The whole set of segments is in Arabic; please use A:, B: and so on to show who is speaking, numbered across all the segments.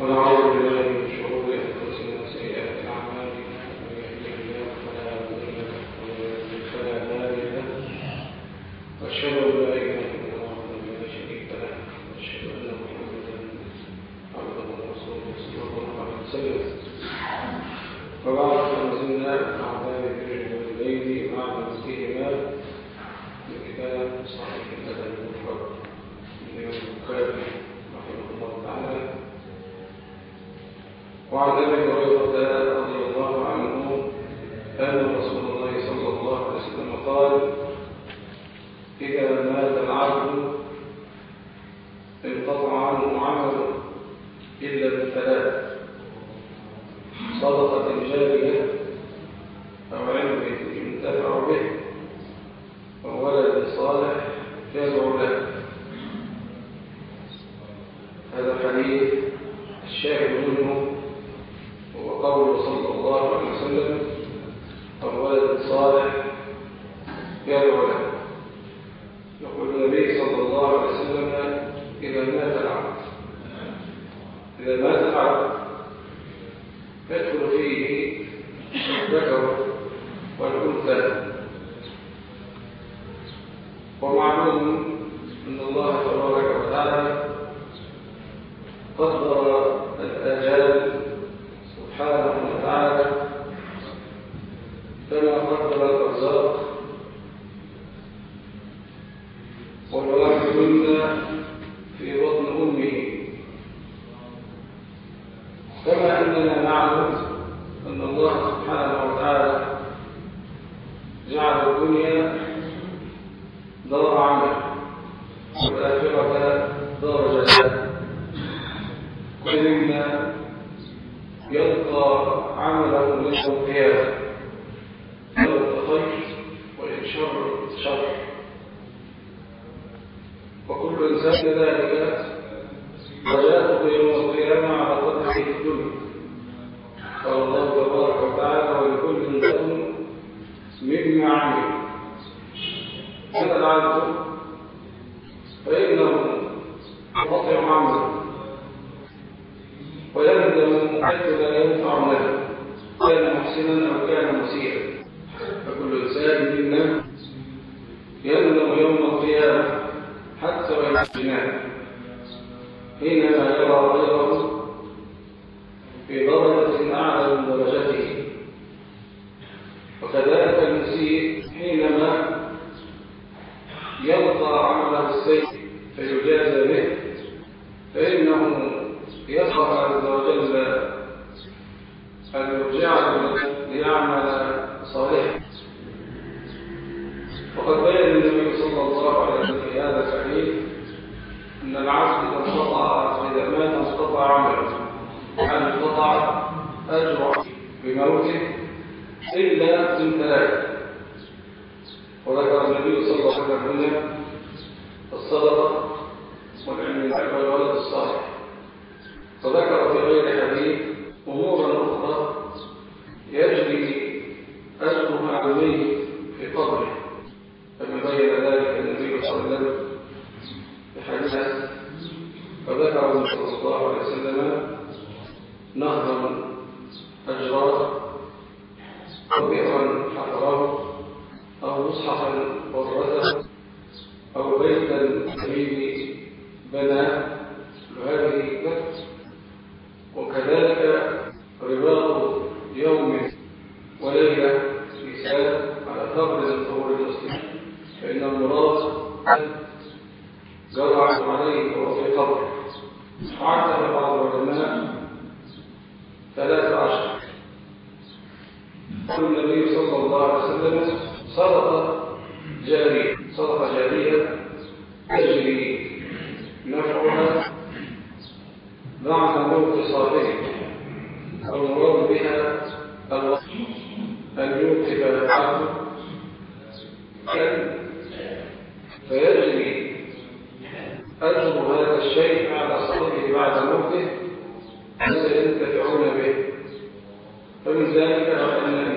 A: ونعوذ بالله من شرور أنفسنا وسيئات أعمالنا من يهده الله فلا مضل له ومن يضلل فلا هادي له واشهد ان لا اله الا الله وحده لا شريك له واشهد ان محمدا عبده ورسوله صلى الله عليه وسلم وبعد فما زلنا مع باب البر والليل مع مسكهما من كتاب صحيح الادب المفرد للامام البخاري رحمه الله تعالى وعن ابي هريره رضي الله عنه ان رسول الله صلى الله عليه وسلم قال اذا مات العبد انقطع عنه عمله الا بالثلاث صدقة جارية أو علم ينتفع به أو ولد صالح يدعو له. هذا الحديث الشاهد منه هو قول صلى الله عليه وسلم أو ولد صالح يدعو له. يقول النبي صلى الله عليه وسلم إذا مات العبد إذا مات العبد يدخل فيه الذكر والأنثى. ومعلوم أن الله تبارك وتعالى قدر الآجال سبحانه وتعالى كما قدر الأرزاق والواحد منا في بطن أمه كما أننا نعلم أن الله سبحانه وتعالى جعل الدنيا دار عمل والآخرة دار جزاء ومما يلقى عمله يوم القيامة لو خير وإن شر شر وكل إنسان ذلك رجاته يوم القيامة على قدره في الدنيا قال الله تبارك وتعالى ولكل إنسان مما عمل هذا العبد فإنه قطع عمله ويندم حيث لا ينفع ماله كان محسنا أو كان مسيئا. فكل إنسان منا يندم يوم القيامة حتى الجنان حينما يرى غيره في درجه أعلى من درجته. وكذلك المسيء حينما يلقى عمله السيء فيجازى به فانه يسأل عز وجل أن يرجعه ليعمل صالحا وقد بين النبي صلى الله عليه وسلم في هذا الحديث أن العبد إذا انقطع إذا مات انقطع عمله يعني انقطع أجره بموته إلا من ثلاثة وذكر النبي صلى الله عليه وسلم الصدقة والعلم والولد الصالح. وذكر في غير حديث أمورا أخرى يجري أجرها عليه في قبره كما بين ذلك النبي صلى الله عليه وسلم في حديث فذكر النبي صلى الله عليه وسلم نهرا اجراه بئرا حفره أو مصحفا ورثه أو بيتا حبيب بناه وهذه بث وكذلك رباط يوم وليلة في سنة على قبر الظهور المسلم فإن المراد جرى عليه وهو في قبر وعدها بعض العلماء ثلاث عشر. النبي صلى الله عليه وسلم صدقة جارية صدقة جارية تجري نفعها بعد موت صاحبه المراد بها الوصف أن يوقف العبد فيجري أجر هذا الشيء على صاحبه بعد موته سينتفعون به. فمن ذلك أن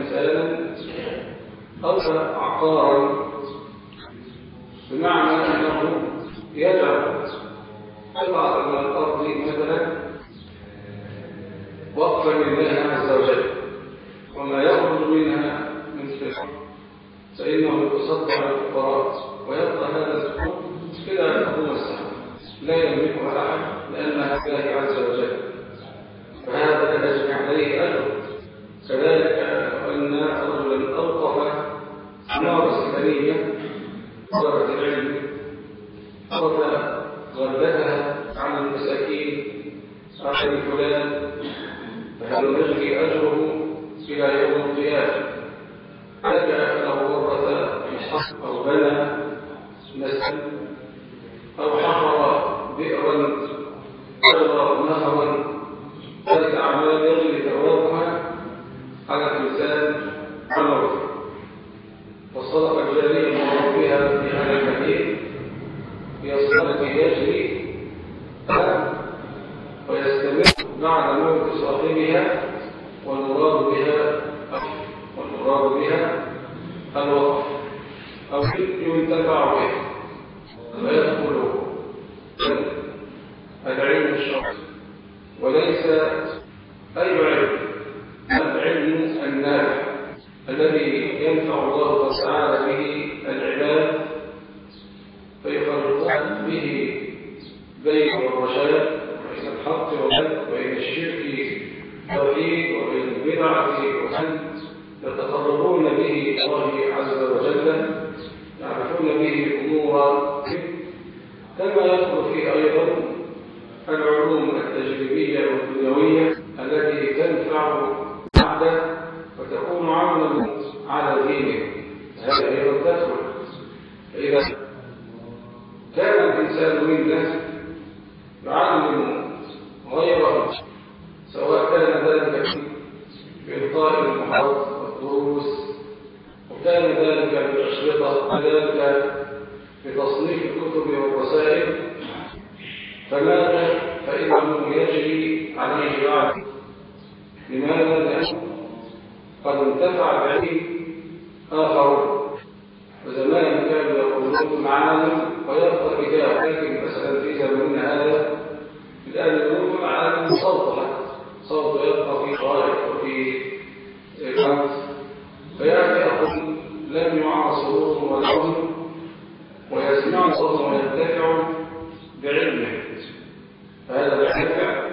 A: أو عقارا بمعنى أنه يجعل قطعة من الأرض مثلا وقفا لله. أي علم العلم النافع الذي ينفع الله تعالى به العباد فيفرقون به بين الرشاد وبين الحق والحق وبين الشرك والتوحيد وبين البدعة والحد يتقربون به الله عز وجل يعرفون به أمور كما يدخل فيه أيضا العلوم التجريبية والدنيوية التي تنفع عبدا وتكون عونا على دينه. هذا أيضا تدخل. فإذا كان الإنسان منا يعلم غيره سواء كان ذلك بإلقاء المحاضر والدروس وكان ذلك بالأشرطة وذلك بتصنيف الكتب والرسائل فماذا فإنه يجري عليه بعد؟ لماذا؟ لأنه قد انتفع بعلم آخر. وزمان كانوا يقولون معالم ويبقى كتاب لكن مثلا في زماننا هذا. الآن يقولون معالم صوتها صوت يبقى في شرائط وفي خمس فيأتي أقول لم يعاصروه ولهم ويسمعون صوته وينتفع بعلمه. فهذا النافع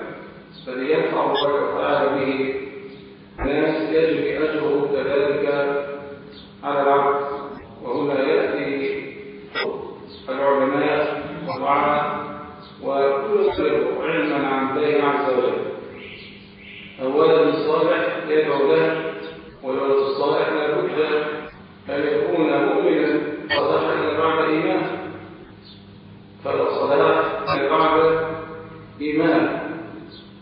A: الذي ينفع تعالى به. الناس يجري أجره كذلك على العبد. وهنا يأتي العلماء والدعاء وكل علما عن الله عز وجل. الولد الصالح يدعو له والولد الصالح لا بد أن يكون مؤمنا إلى بعد إيمان فلا صلاح إيمان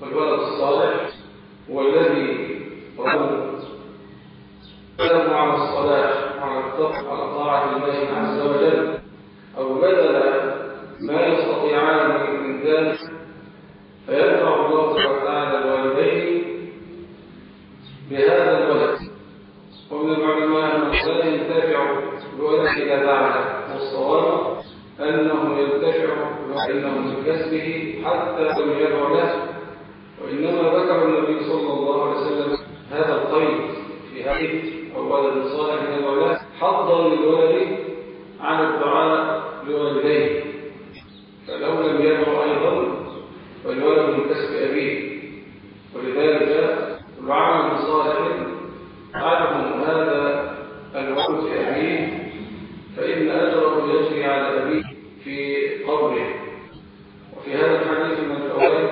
A: والولد الصالح هو الذي له على الصلاح على التقوى على طاعة الله عز وجل أو بذل ما يستطيعان من ذلك فيدفع الله تعالى الوالدين بهذا الولد ومن العلماء أنه لا ينتفع بولد إذا بعده والصواب أنه ينتفع وإنه من كسبه حتى لم يدع له وإنما ذكر النبي صلى الله عليه وسلم هذا القيد حديث الولد الصالح من الولد حظا للولد على الدعاء لوالديه فلو لم يدعو أيضا فالولد من كسب أبيه ولذلك كل عمل صالح عدم هذا الولد في أبيه فإن أجره يجري على أبيه في قبره وفي هذا الحديث من الفوائد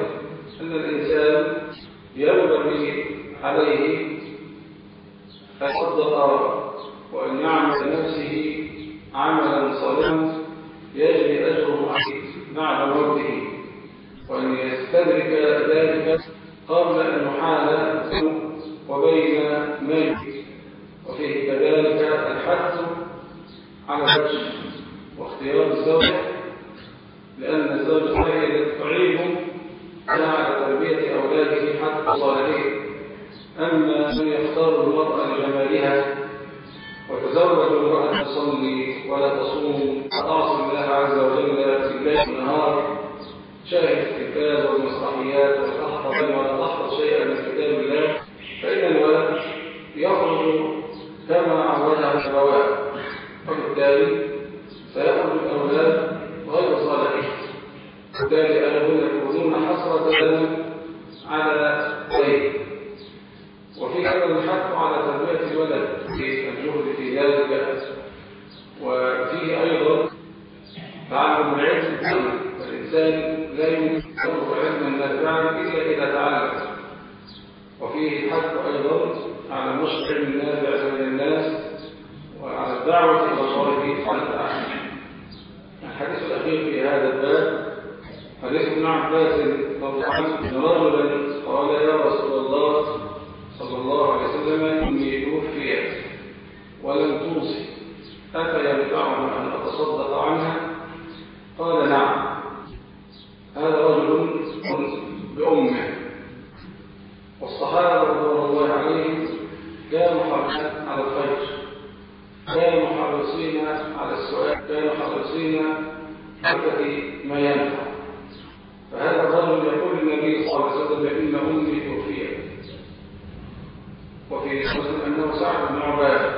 A: أن الإنسان ينبغي عليه أن يصدق وأن يعمل لنفسه عملا صالحا يجري أجره عليه بعد موته وأن يستدرك ذلك قبل أن يحال وبين ميت وفيه كذلك الحث على الحج واختيار الزوجة لأن الزوجة هي التي تعين على تربية أولاده حتى صالحين أما من يختار المرأة لجمالها وتزوج المرأة تصلي ولا تصوم وتعصي الله عز وجل في الليل والنهار. شاهد الكتاب والمسرحيات وتحفظ ولا تحفظ شيئا من كتاب الله وبالتالي أهلون يكونون حسرة لنا على غيره وفي أيضا الحث على تربية الولد في الجهد في ذلك وفيه أيضا تعلم العلم الإنسان لا يمكن علما نافعا إلا إذا تعلم وفيه الحث أيضا على نشر العلم النافع بين الناس وعلى الدعوة إلى الله سبحانه وتعالى الحديث الأخير في هذا الباب حديث ابن عباس رضي الله عنه رجلا قال يا رسول الله صلى الله عليه وسلم إني توفيت ولم توصي أفينفعهم أن أتصدق عنها قال نعم هذا رجل بأمه والصحابة رضوان الله عليهم كانوا حريصين على الخير كانوا حريصين على السؤال كانوا حريصين على ما ينفع فهذا الرجل يقول النبي صلى الله عليه وسلم إن أمي توفيت وفي مسلم أنه سعد بن عبادة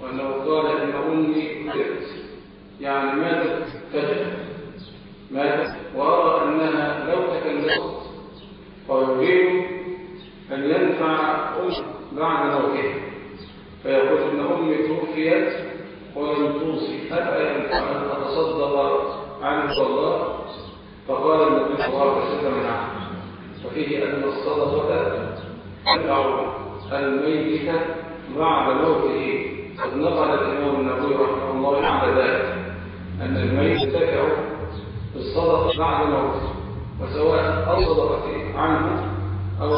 A: وأنه قال إن أمي ماتت. يعني ماتت فجأة. ماتت. وأرى أنها لو تكلمت فيريد أن ينفع أم بعد موتها. فيقول إن أمي توفيت ولم توصي أفأ ينفع أن أتصدق عن الله فقال النبي صلى الله عليه وسلم نعم. وفيه أن الصدقة تدعو. الميت بعد موته قد نقل الإمام النبوي رحمه الله بعد ذلك أن الميت تدعو بالصدقة بعد موته وسواء الصدقة عنه أو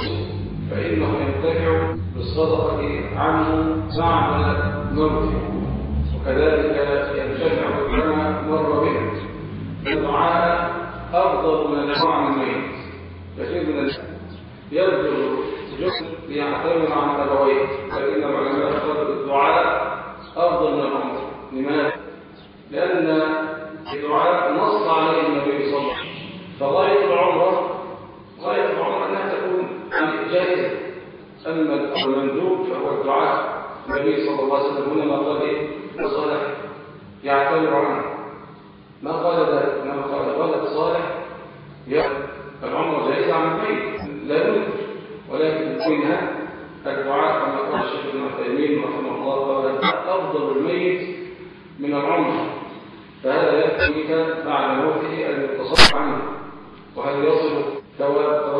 A: فإنه ينتفع بالصدقة عنه بعد موته. وكذلك ينتفع بما مر به الدعاء أفضل من الدعاء عن الميت كثير من يبذل جسم ليعتمر عن أبويه فإن العلماء اختاروا الدعاء أفضل من العمر لماذا؟ لأن الدعاء نص عليه النبي صلى الله عليه وسلم فغاية العمر غاية العمر أنها تكون عن جائزة أما المندوب فهو الدعاء النبي صلى الله عليه وسلم هنا ما قال إيه؟ وصالح يعتمر عنه. ما قال ذلك إنما قال ولد صالح يعني العمر جائزة عن الميت لا يمكن ولكن منها الدعاء كما قال الشيخ ابن عثيمين رحمه الله قال أفضل الميت من العمر. فهذا يكفيك بعد موته أن يتصف عنه. وهل يصل ثواب